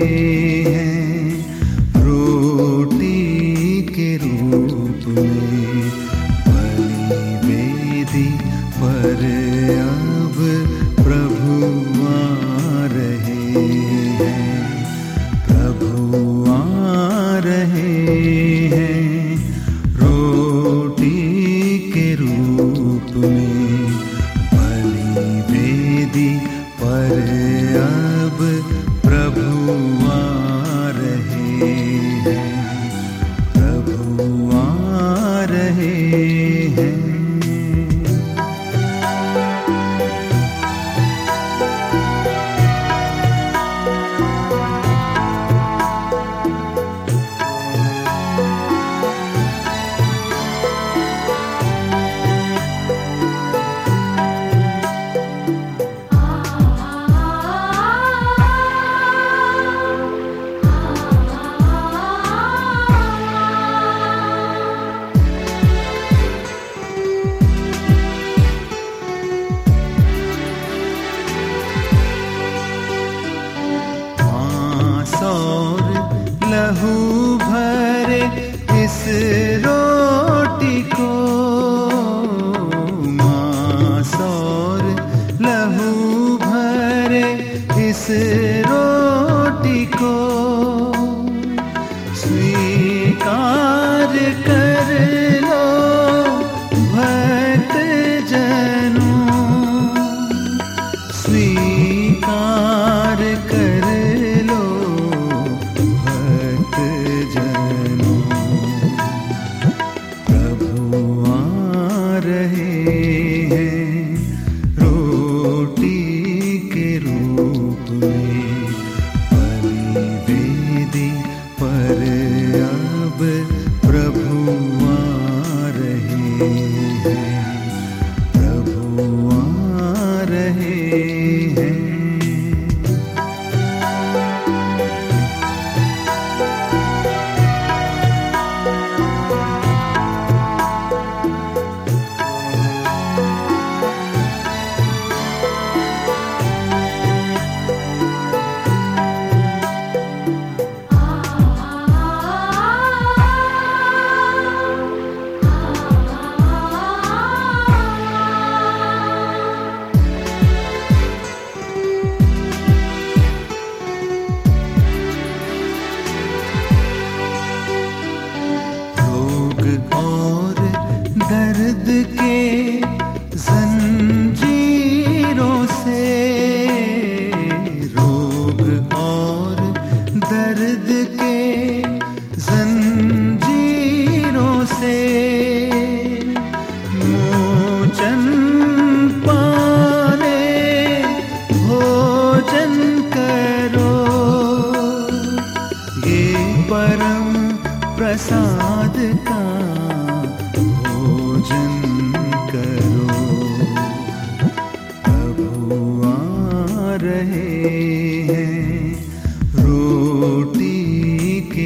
day. और लहू भरे इस रो be.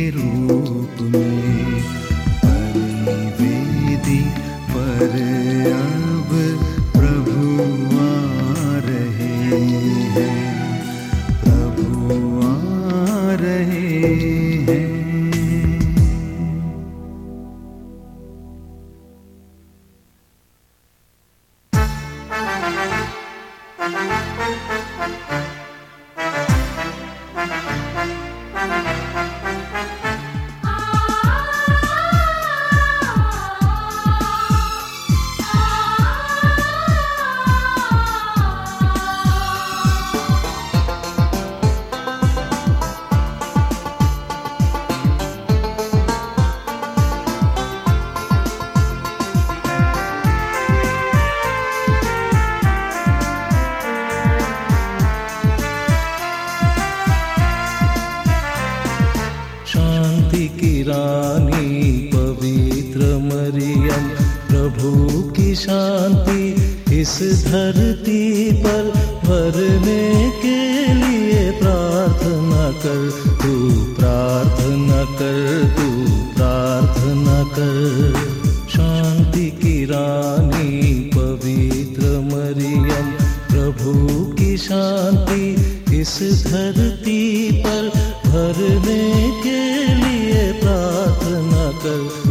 cheiro do इस धरती पर भरने के लिए प्रार्थना कर, तू प्रार्थना कर, तू प्रार्थना कर। शांति की रानी, पवित्र मरियम, प्रभु की शांति इस धरती पर भरने के लिए प्रार्थना कर।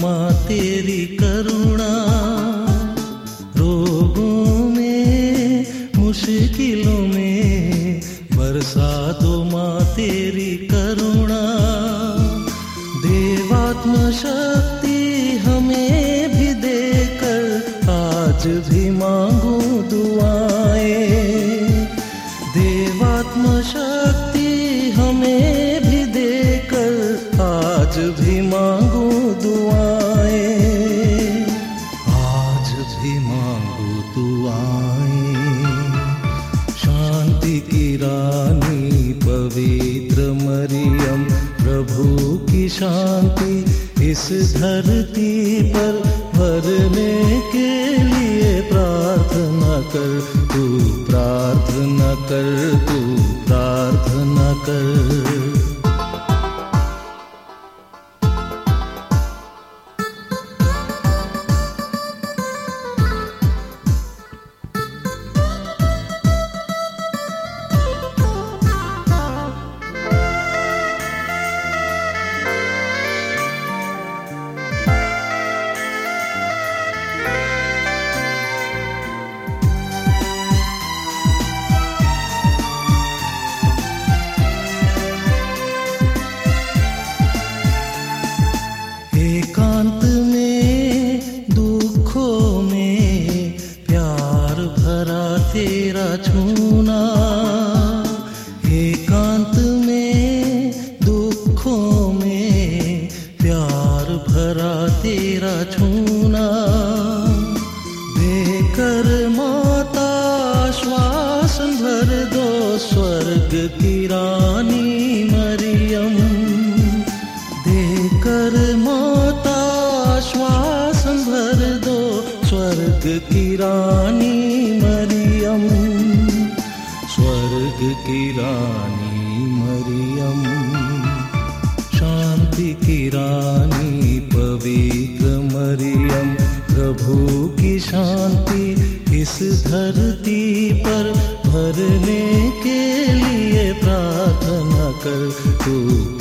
माँ तेरी करुणा। रोगों में, मुश्किलों में, बरसा दो माँ, तेरी करुणा। देवात्म शक्ति हमें भी देकर आज भी धरती पर भरने के लिए प्रार्थना कर तू प्रार्थना कर तू छूना। देकर माता, श्वास भर दो स्वर्ग की रानी मरियम। देकर माता, श्वास भर दो स्वर्ग की रानी मरियम। स्वर्ग की रानी मरियम। शांति की रानी पवित्र मरियम प्रभु की शांति इस धरती पर भरने के लिए प्रार्थना कर तू